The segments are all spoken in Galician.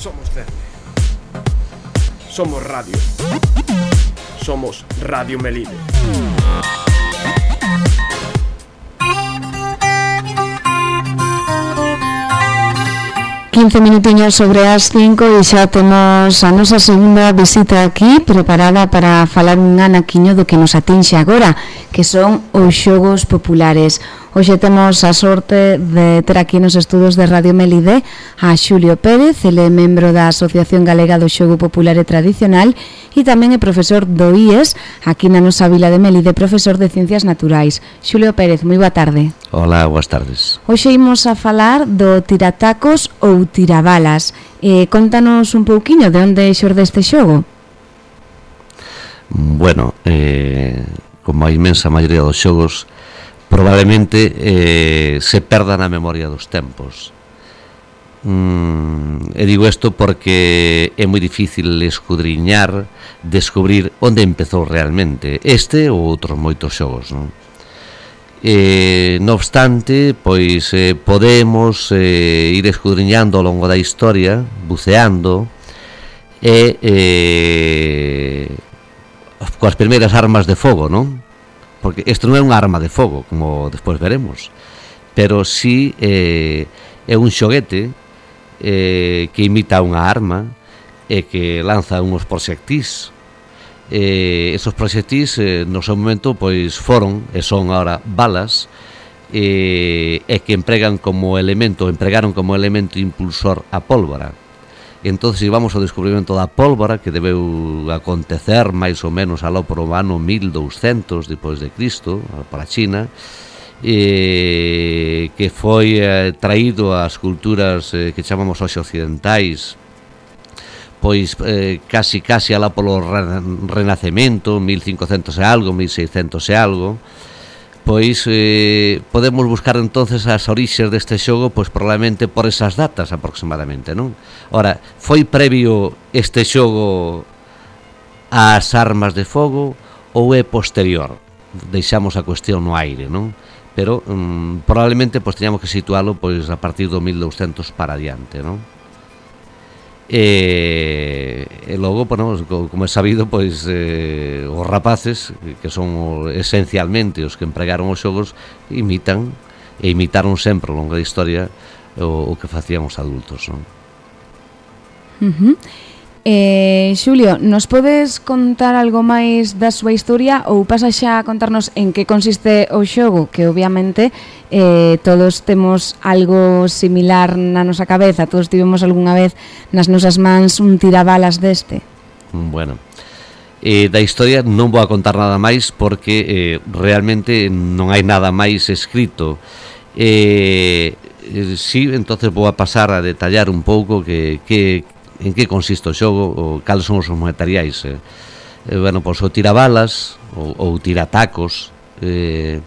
Somos Cerne. Somos Radio. Somos Radio Melide. Quince minutiños sobre as 5 e xa temos a nosa segunda visita aquí preparada para falar un anaquiño do que nos atinxe agora, que son os xogos populares Hoxe temos a sorte de ter aquí nos estudos de Radio Melide a Xulio Pérez, ele é membro da Asociación Galega do Xogo Popular e Tradicional e tamén é profesor do IES aquí na nosa vila de Melide, profesor de Ciencias Naturais. Xulio Pérez, moi boa tarde. Hola, boas tardes. Hoxe imos a falar do tiratacos ou tirabalas. Eh, contanos un pouquiño de onde xorde este xogo. Bueno, eh, como a inmensa maioría dos xogos probablemente eh, se perda na memoria dos tempos. Mm, e digo isto porque é moi difícil escudriñar, descubrir onde empezou realmente este ou outros moitos xogos, non? Eh, no obstante, pois eh, podemos eh, ir escudriñando ao longo da historia, buceando e eh, coas primeiras armas de fogo, non? porque isto non é unha arma de fogo, como despois veremos, pero sí eh, é un xoguete eh, que imita unha arma e que lanza unos proxectís. Eh, esos proxectís eh, no seu momento pois foron e son agora balas eh, e que empregan como elemento, empregaron como elemento impulsor a pólvora entonces íbamos ao descubrimento da pólvora que debeu acontecer máis ou menos aló por o ano 1200 depois de Cristo para a China eh, que foi eh, traído ás culturas eh, que chamamos hoxe occidentais pois eh, casi casi alá polo renacemento 1500 e algo, 1600 e algo pois eh, podemos buscar entonces as orixes deste xogo pois probablemente por esas datas aproximadamente, non? Ora, foi previo este xogo ás armas de fogo ou é posterior? Deixamos a cuestión no aire, non? Pero mm, probablemente pois teñamos que situalo pois a partir do 1200 para adiante, non? E, e logo, bueno, como é sabido, pois eh, os rapaces, que son esencialmente os que empregaron os xogos, imitan e imitaron sempre ao longo da historia o, o que facían os adultos, non? Uh -huh. Eh, Xulio, nos podes contar algo máis da súa historia ou pasa xa a contarnos en que consiste o xogo? Que obviamente eh, todos temos algo similar na nosa cabeza, todos tivemos algunha vez nas nosas mans un tirabalas deste. Bueno, eh, da historia non vou a contar nada máis porque eh, realmente non hai nada máis escrito. Eh, eh, sí, entonces vou a pasar a detallar un pouco que, que en que consiste o xogo, o, cales son os materiais. Eh? Eh, bueno, pois o tirabalas ou, ou tiratacos eh,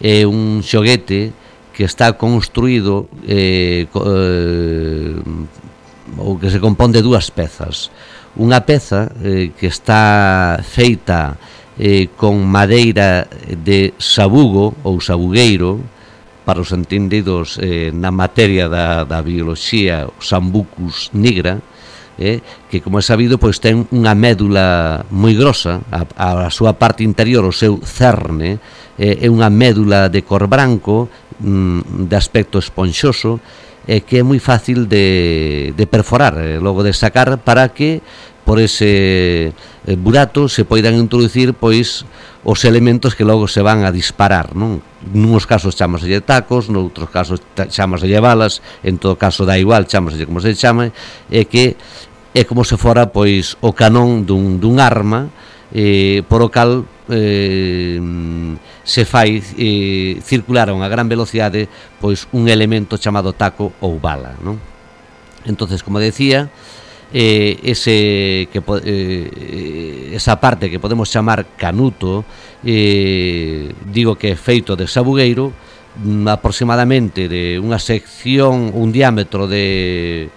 é un xoguete que está construído eh, eh, ou que se compón de dúas pezas. Unha peza eh, que está feita eh, con madeira de sabugo ou sabugueiro para os entendidos eh, na materia da, da bioloxía, o sambucus nigra, eh, que como é sabido pois ten unha médula moi grosa a, a súa parte interior, o seu cerne eh, é unha médula de cor branco mm, de aspecto esponxoso eh, que é moi fácil de, de perforar eh, logo de sacar para que por ese eh, burato se poidan introducir pois os elementos que logo se van a disparar, non? Nuns casos chamaselle tacos, noutros casos chamaselle balas, en todo caso dá igual, chamaselle como se chame, e que é como se fora pois o canón dun, dun arma eh, por o cal eh, se fai eh, circular a unha gran velocidade pois un elemento chamado taco ou bala, non? Entonces, como decía, eh, ese que eh, esa parte que podemos chamar canuto eh, digo que é feito de sabugueiro mm, aproximadamente de unha sección un diámetro de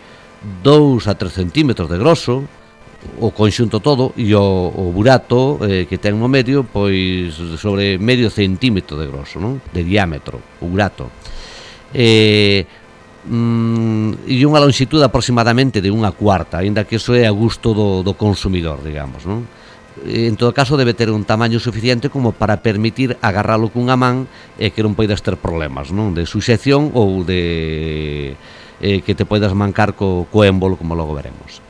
2 a 3 centímetros de grosso o conxunto todo e o, o burato eh, que ten no medio pois sobre medio centímetro de grosso non? de diámetro, o burato eh, mm, e unha longitude aproximadamente de unha cuarta, aínda que iso é a gusto do, do consumidor, digamos, non? En todo caso debe ter un tamaño suficiente como para permitir agarralo cunha man e que non poidas ter problemas, non? De suxección ou de eh, que te poidas mancar co, co émbolo, como logo veremos.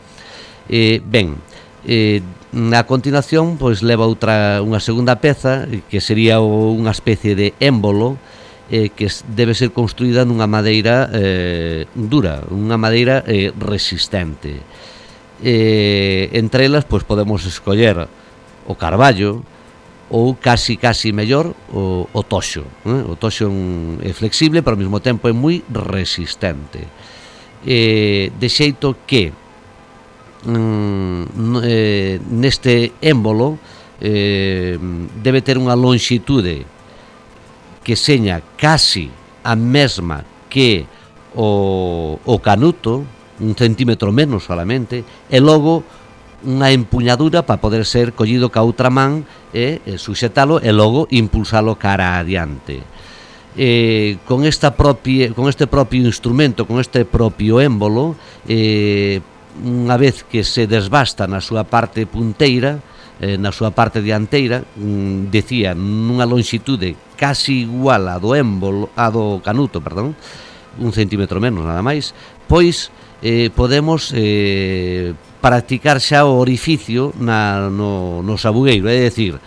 Eh, ben, eh, a continuación pois leva outra unha segunda peza que sería o, unha especie de émbolo eh, que debe ser construída nunha madeira eh, dura, unha madeira eh, resistente. Eh, entre elas pois, podemos escoller o carballo ou casi casi mellor o, o toxo. Eh? O toxo é flexible, pero ao mesmo tempo é moi resistente. Eh, de xeito que mm, eh, neste émbolo eh, debe ter unha longitude que seña casi a mesma que o, o canuto, un centímetro menos solamente, e logo unha empuñadura para poder ser collido ca outra man e, e suxetalo e logo impulsalo cara adiante. Eh, con, esta propia, con este propio instrumento, con este propio émbolo, eh, unha vez que se desbasta na súa parte punteira, eh, na súa parte dianteira mm, decía nunha longitude casi igual a do émbolo, a do canuto, perdón, un centímetro menos nada máis, pois eh, podemos eh, practicar xa o orificio na, no, no sabugueiro, é dicir,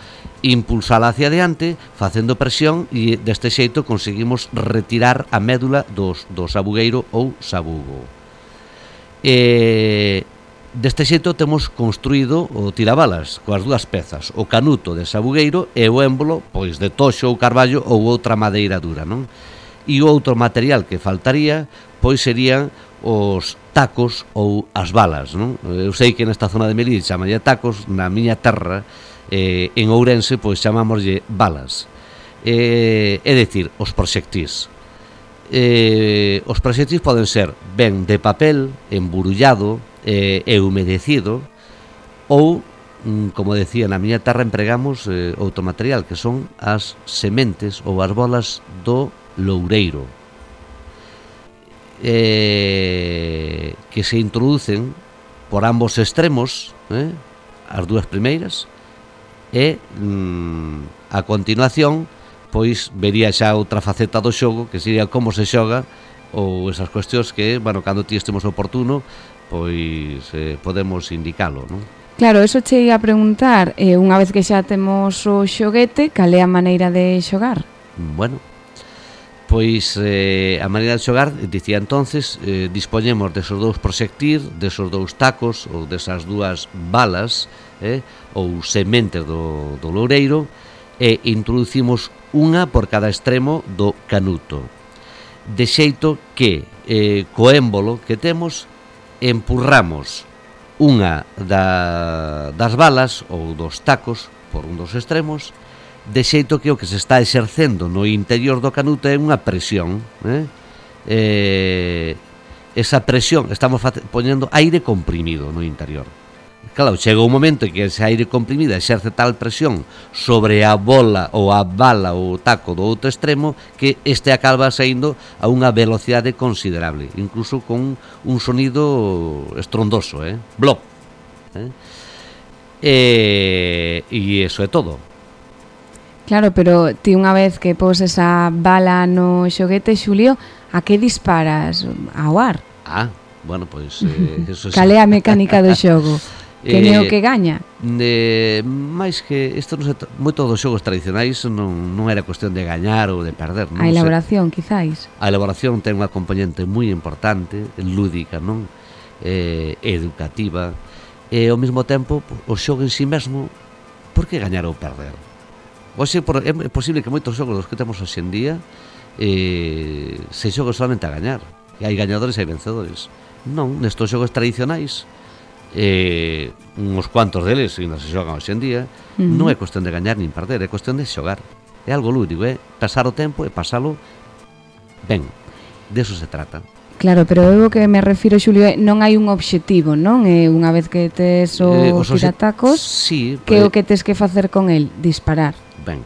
impulsala hacia adiante facendo presión e deste xeito conseguimos retirar a médula dos, do sabugueiro ou sabugo. Eh, Deste xeito temos construído o tirabalas coas dúas pezas, o canuto de sabugueiro e o émbolo pois de toxo ou carballo ou outra madeira dura, non? E o outro material que faltaría pois serían os tacos ou as balas, non? Eu sei que nesta zona de Melide chamalle tacos, na miña terra eh, en Ourense pois chamámoslle balas. Eh, é dicir, os proxectís eh, os proxectís poden ser ben de papel, emburullado, eh, e humedecido ou mm, como decía, na miña terra empregamos eh, outro material que son as sementes ou as bolas do loureiro. Eh, que se introducen por ambos extremos eh, as dúas primeiras e mm, a continuación pois vería xa outra faceta do xogo que sería como se xoga ou esas cuestións que, bueno, cando ti estemos oportuno pois eh, podemos indicalo, non? Claro, eso che ia preguntar, eh, unha vez que xa temos o xoguete, cal é a maneira de xogar? Bueno, pois eh, a maneira de xogar, dicía entonces, eh, dispoñemos desos dous proxectir, desos dous tacos ou desas dúas balas eh, ou sementes do, do loureiro e introducimos unha por cada extremo do canuto. De xeito que eh, co émbolo que temos empurramos unha da, das balas ou dos tacos por un dos extremos de xeito que o que se está exercendo no interior do canuto é unha presión eh? Eh, esa presión estamos poñendo aire comprimido no interior Claro, chega un momento en que ese aire comprimido exerce tal presión sobre a bola ou a bala ou o taco do outro extremo que este acaba saindo a unha velocidade considerable, incluso con un sonido estrondoso, eh? Blop. Eh? E, e eso é todo. Claro, pero ti unha vez que pos esa bala no xoguete, Xulio, a que disparas? Ao ar? Ah, bueno, pois... Eh, eso Cal é a mecánica do xogo? Quen é o eh, que gaña? De, máis que isto non se, moito dos xogos tradicionais non, non era cuestión de gañar ou de perder non? A elaboración, se, quizáis A elaboración ten unha componente moi importante lúdica, non? Eh, educativa e ao mesmo tempo o xogo en si sí mesmo por que gañar ou perder? Oxe, por, é posible que moitos xogos dos que temos hoxe en día eh, se xogos solamente a gañar e hai gañadores e hai vencedores non, nestos xogos tradicionais eh, uns cuantos deles ainda se xogan hoxe en día, uh -huh. non é cuestión de gañar nin perder, é cuestión de xogar. É algo lúdico, é pasar o tempo e pasalo ben. De eso se trata. Claro, pero eu que me refiro, Xulio, é non hai un obxectivo, non? É unha vez que tes o eh, os tiratacos, sí, que o eh, que tes que facer con el? Disparar. Ben,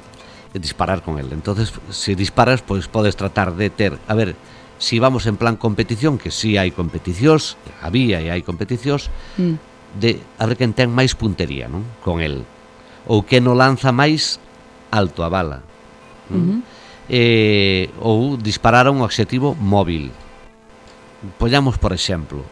disparar con el. Entonces, se disparas, pois podes tratar de ter... A ver, si vamos en plan competición, que si sí hai competicións, había e hai competicións, mm. de a ver quen ten máis puntería non? con el. Ou que no lanza máis alto a bala. Mm. Uh -huh. eh, ou disparar a un objetivo móvil. Pollamos, por exemplo,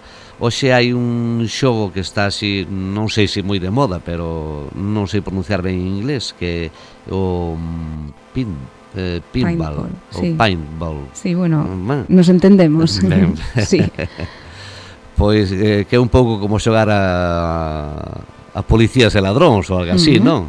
Oxe hai un xogo que está así, non sei se moi de moda, pero non sei pronunciar ben en inglés, que o mm, pin, eh, pinball, paintball, o sí. paintball. Sí, bueno, Man. nos entendemos. Ben. sí. pois eh, que é un pouco como xogar a, a policías e ladróns ou algo así, uh -huh. non?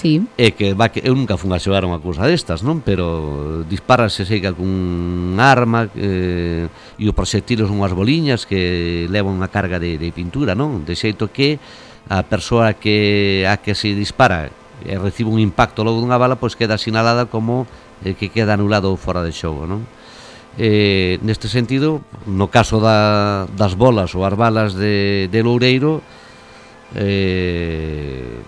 Sí. É que va que eu nunca fun a xogar unha cousa destas, non? Pero disparase que cun arma eh, e o proxectil son unhas boliñas que levan unha carga de, de pintura, non? De xeito que a persoa que a que se dispara e recibe un impacto logo dunha bala, pois queda sinalada como eh, que queda anulado fora de xogo, non? Eh, neste sentido, no caso da, das bolas ou as balas de, de Loureiro, eh,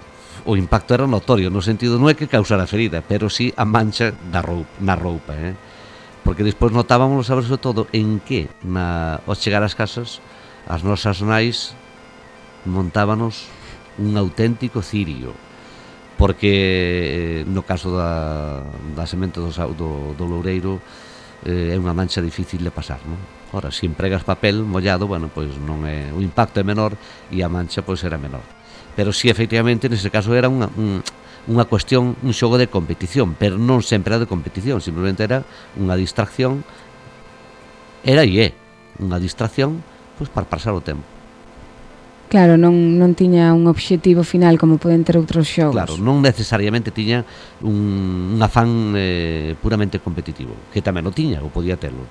o impacto era notorio, no sentido non é que causara ferida, pero sí a mancha da roupa, na roupa, eh? porque despois notábamos, sobre todo, en que na, ao chegar ás casas as nosas nais montábanos un auténtico cirio porque eh, no caso da, da semente do, do, do loureiro eh, é unha mancha difícil de pasar, non? Ora, se empregas papel mollado, bueno, pois non é o impacto é menor e a mancha pois era menor. Pero si sí, efectivamente nese caso era unha un, unha cuestión, un xogo de competición, pero non sempre era de competición, simplemente era unha distracción era e é unha distracción pois para pasar o tempo. Claro, non, non tiña un obxectivo final como poden ter outros xogos. Claro, non necesariamente tiña un, un afán eh, puramente competitivo, que tamén o tiña, ou podía terlo.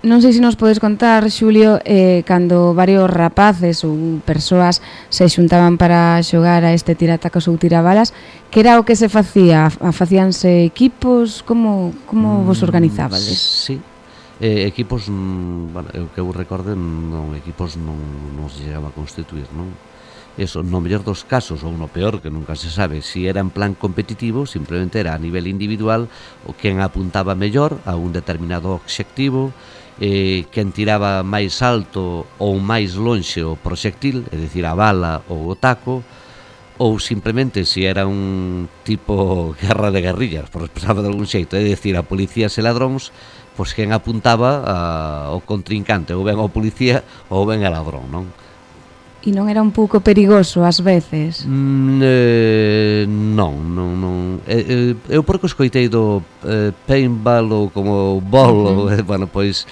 Non sei se nos podes contar, Xulio, eh, cando varios rapaces ou persoas se xuntaban para xogar a este tiratacos ou tirabalas, que era o que se facía? Facíanse equipos? Como, como mm, vos organizabades? Sí, eh, equipos, mm, bueno, o que eu recorde, non, equipos non, non se chegaba a constituir, non? Eso, no mellor dos casos, ou no peor, que nunca se sabe, si era en plan competitivo, simplemente era a nivel individual o quen apuntaba mellor a un determinado obxectivo, eh, quen tiraba máis alto ou máis lonxe o proxectil, é dicir, a bala ou o taco, ou simplemente se era un tipo guerra de guerrillas, por expresarlo de algún xeito, é dicir, a policías e ladróns pois quen apuntaba ao o contrincante, ou ben ao policía, ou ben ao ladrón, non? E non era un pouco perigoso ás veces? Mm, eh, non, non, non. Eh, eh, eu porque escoitei do eh, paintball ou como bolo, uh -huh. eh, bueno, pois...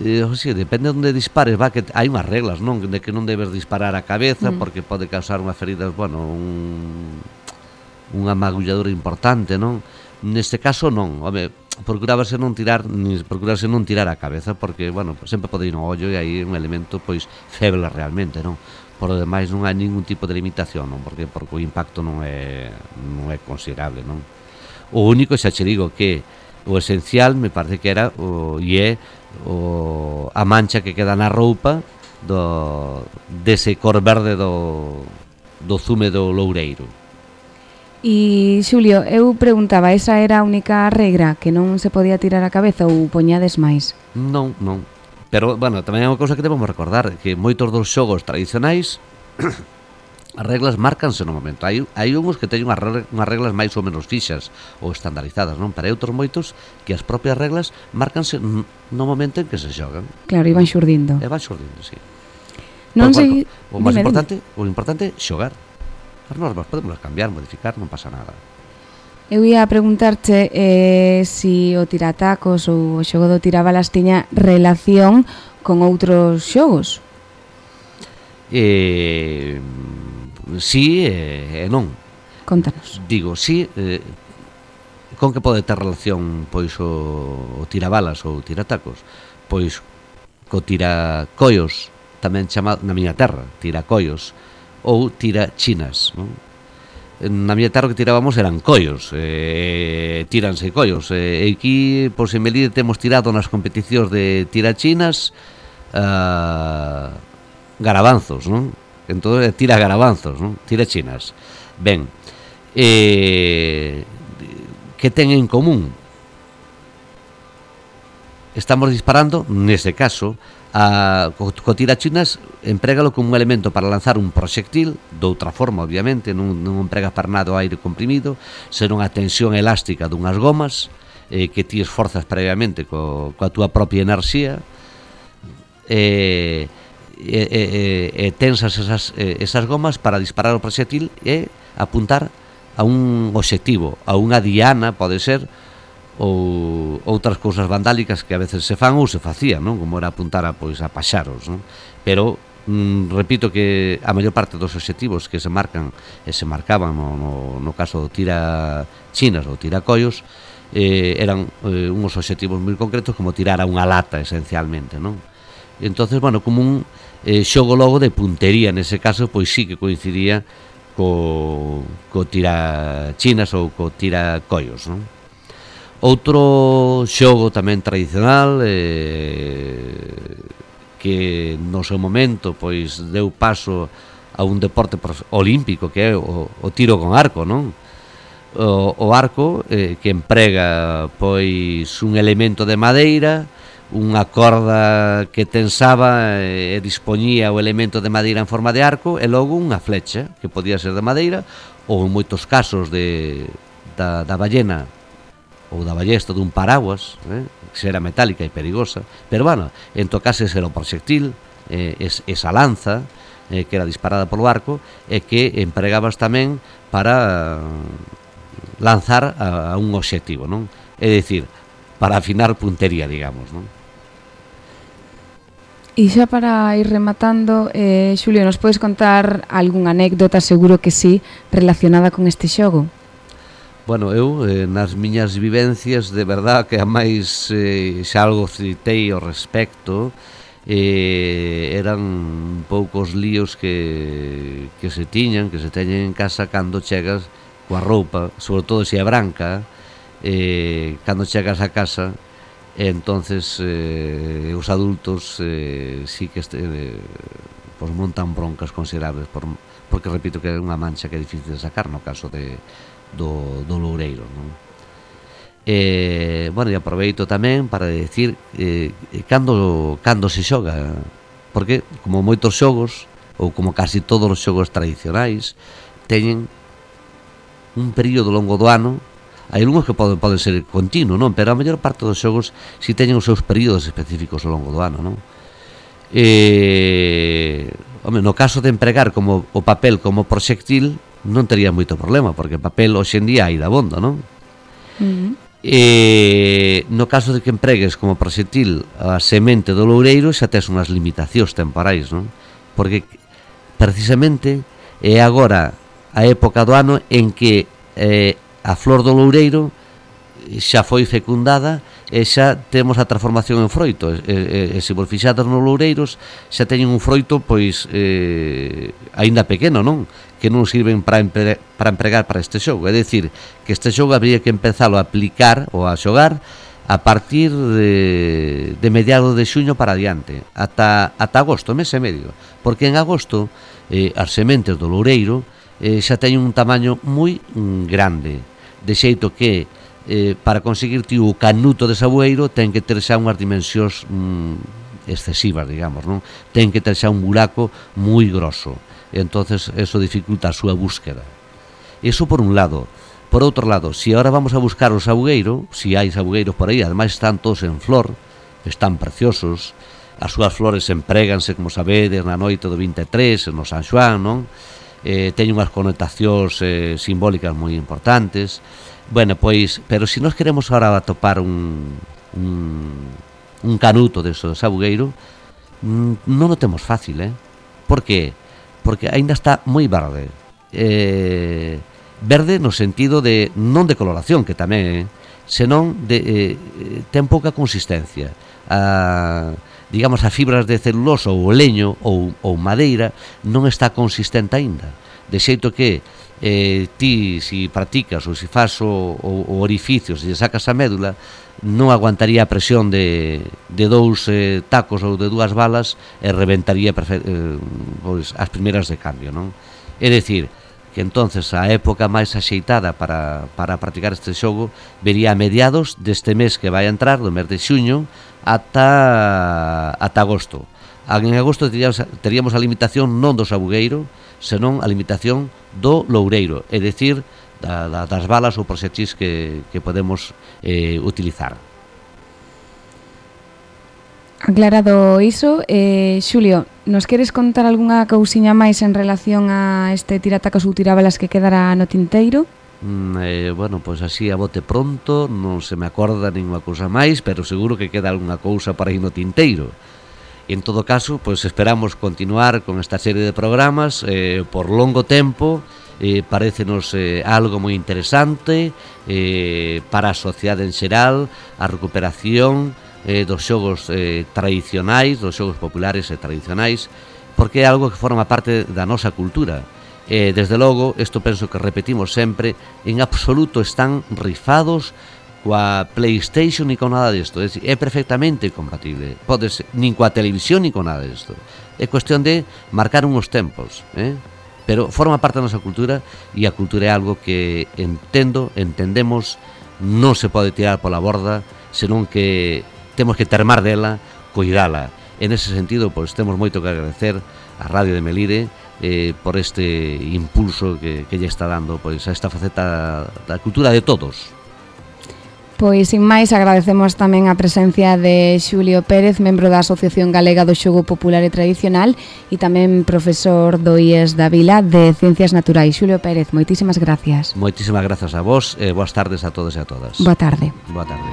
Eh, o sea, depende de onde dispares, va que hai unhas reglas, non, de que non debes disparar a cabeza uh -huh. porque pode causar unha ferida, bueno, un unha magulladura importante, non? Neste caso non, home, procurábase non tirar nin procurarse non tirar a cabeza porque, bueno, sempre pode ir no ollo e aí un elemento pois feble realmente, non? Por o demais non hai ningún tipo de limitación, non? Porque porque o impacto non é non é considerable, non? O único xa che digo que o esencial me parece que era o e é o a mancha que queda na roupa do dese cor verde do do zume do loureiro. E, Xulio, eu preguntaba, esa era a única regra que non se podía tirar a cabeza ou poñades máis? Non, non. Pero, bueno, tamén é unha cousa que debemos recordar, que moitos dos xogos tradicionais as reglas márcanse no momento. Hai, hai uns que teñen unhas reglas, unhas reglas máis ou menos fixas ou estandarizadas, non? Para outros moitos que as propias reglas márcanse no momento en que se xogan. Claro, e xurdindo. E van xurdindo, sí. Non sei, o máis importante, dime. o importante xogar. As normas podemos cambiar, modificar, non pasa nada. Eu ia preguntarche eh, si o tiratacos ou o xogo do tirabalas tiña relación con outros xogos. Eh, sí e eh, non. Contanos. Digo, sí, eh, con que pode ter relación pois o, o tirabalas ou tiratacos? Pois co tiracoios, tamén chamado na miña terra, tiracoios, ou tira chinas. Non? Na miña terra que tirábamos eran collos, eh, tíranse collos. Eh, aquí, por se melir, temos tirado nas competicións de tirachinas eh, garabanzos, non? Entón, tira garabanzos, non? Tira chinas. Ben, eh, que ten en común? Estamos disparando, nese caso, a, co, co tirachinas emprégalo como un elemento para lanzar un proxectil doutra forma, obviamente non, non empregas para nada o aire comprimido senón a tensión elástica dunhas gomas eh, que ti esforzas previamente co, coa túa propia enerxía e eh, e, e, e tensas esas, esas gomas para disparar o proxectil e apuntar a un obxectivo, a unha diana, pode ser, ou outras cousas vandálicas que a veces se fan ou se facían, non? Como era apuntar a, pois, a paxaros, non? Pero mm, repito que a maior parte dos obxectivos que se marcan e se marcaban no, no, no caso do tira chinas ou tira collos eh, eran eh, uns obxectivos moi concretos como tirar a unha lata esencialmente, non? Entonces, bueno, como un eh, xogo logo de puntería nese caso, pois sí que coincidía co, co tira chinas ou co tira collos, non? Outro xogo tamén tradicional eh, que no seu momento pois deu paso a un deporte olímpico que é o, o tiro con arco, non? O, o arco eh, que emprega pois un elemento de madeira, unha corda que tensaba eh, e dispoñía o elemento de madeira en forma de arco e logo unha flecha que podía ser de madeira ou en moitos casos de, da, da ballena ou da ballesta dun paraguas, eh, que era metálica e perigosa, pero bueno, entocases era o proxectil, eh, es, esa lanza, eh, que era disparada polo arco, e que empregabas tamén para eh, lanzar a, a un obxectivo, non? É dicir, para afinar puntería, digamos, non? E xa para ir rematando, eh, Xulio, nos podes contar algunha anécdota, seguro que sí, relacionada con este xogo? Bueno, eu eh, nas miñas vivencias de verdad que a máis eh, xa algo citei ao respecto eh, eran poucos líos que, que se tiñan, que se teñen en casa cando chegas coa roupa, sobre todo se é branca, eh, cando chegas a casa, e entonces eh, os adultos eh, sí que este, eh, pues montan broncas considerables, por, porque repito que é unha mancha que é difícil de sacar no caso de, do, do Loureiro non? E, bueno, e aproveito tamén para decir eh, eh, cando, cando se xoga porque como moitos xogos ou como casi todos os xogos tradicionais teñen un período longo do ano hai algúns que poden, poden ser continuo non pero a maior parte dos xogos si teñen os seus períodos específicos ao longo do ano non? E, home, no caso de empregar como o papel como proxectil non tería moito problema, porque papel hoxendía hai dabondo, non? Uh -huh. E no caso de que empregues como proxectil a semente do loureiro xa tes unhas limitacións temporais, non? Porque precisamente é agora a época do ano en que eh, a flor do loureiro xa foi fecundada e xa temos a transformación en froito e, e, e se vos fixadas nos loureiros xa teñen un froito pois eh, aínda pequeno non que non sirven para, empre, para empregar para este xogo. É dicir, que este xogo habría que empezalo a aplicar ou a xogar a partir de, de mediado de xuño para adiante, ata, ata agosto, mes e medio. Porque en agosto eh, as sementes do loureiro eh, xa teñen un tamaño moi mm, grande. De xeito que eh, para conseguir ti o canuto de sabueiro ten que ter xa unhas dimensións mm, excesivas, digamos, non? Ten que ter xa un buraco moi grosso entonces eso dificulta a súa búsqueda. Eso por un lado. Por outro lado, se si ahora vamos a buscar o sabugueiro, se si hai sabugueiros por aí, ademais están todos en flor, están preciosos, as súas flores empréganse, como sabedes, na noite do 23, no San Xoán, non? Eh, teñen unhas connotacións eh, simbólicas moi importantes. Bueno, pois, pero se si nos queremos ahora atopar un, un, un canuto de sabugueiro, mm, non o temos fácil, eh? Por que? porque aínda está moi verde. Eh, verde no sentido de non de coloración, que tamén, eh, senón de eh, ten pouca consistencia. A digamos as fibras de celulosa ou leño ou, ou madeira non está consistente aínda. De xeito que eh, ti, si practicas ou se faz o, o, o orificio, se sacas a médula, non aguantaría a presión de, de dous eh, tacos ou de dúas balas e reventaría eh, pois, as primeiras de cambio, non? É dicir, que entonces a época máis axeitada para, para practicar este xogo vería a mediados deste mes que vai entrar, do mes de xuño, ata, ata agosto. En agosto teríamos, teríamos a limitación non do sabugueiro, senón a limitación do loureiro, é dicir, da, da, das balas ou proxetís que, que podemos eh, utilizar. Aclarado iso, eh, Xulio, nos queres contar algunha cousiña máis en relación a este tiratacos ou tirabalas que quedará no tinteiro? Mm, eh, bueno, pois pues así a bote pronto, non se me acorda ninguna cousa máis, pero seguro que queda algunha cousa para ir no tinteiro. En todo caso, pois esperamos continuar con esta serie de programas eh, por longo tempo, eh, parecenos eh, algo moi interesante eh, para a sociedade en xeral, a recuperación eh, dos xogos eh, tradicionais, dos xogos populares e tradicionais, porque é algo que forma parte da nosa cultura. Eh, desde logo, isto penso que repetimos sempre, en absoluto están rifados coa Playstation ni con nada disto, é, é perfectamente compatible. Podes nin coa televisión ni con nada disto. É cuestión de marcar uns tempos, eh? pero forma parte da nosa cultura e a cultura é algo que entendo, entendemos, non se pode tirar pola borda, senón que temos que termar dela, cuidala. En ese sentido, pois temos moito que agradecer a Radio de Melide eh, por este impulso que, que lle está dando pois, a esta faceta da cultura de todos. Pois, sin máis, agradecemos tamén a presencia de Xulio Pérez, membro da Asociación Galega do Xogo Popular e Tradicional e tamén profesor do IES da Vila de Ciencias Naturais. Xulio Pérez, moitísimas gracias. Moitísimas grazas a vos e boas tardes a todos e a todas. Boa tarde. Boa tarde.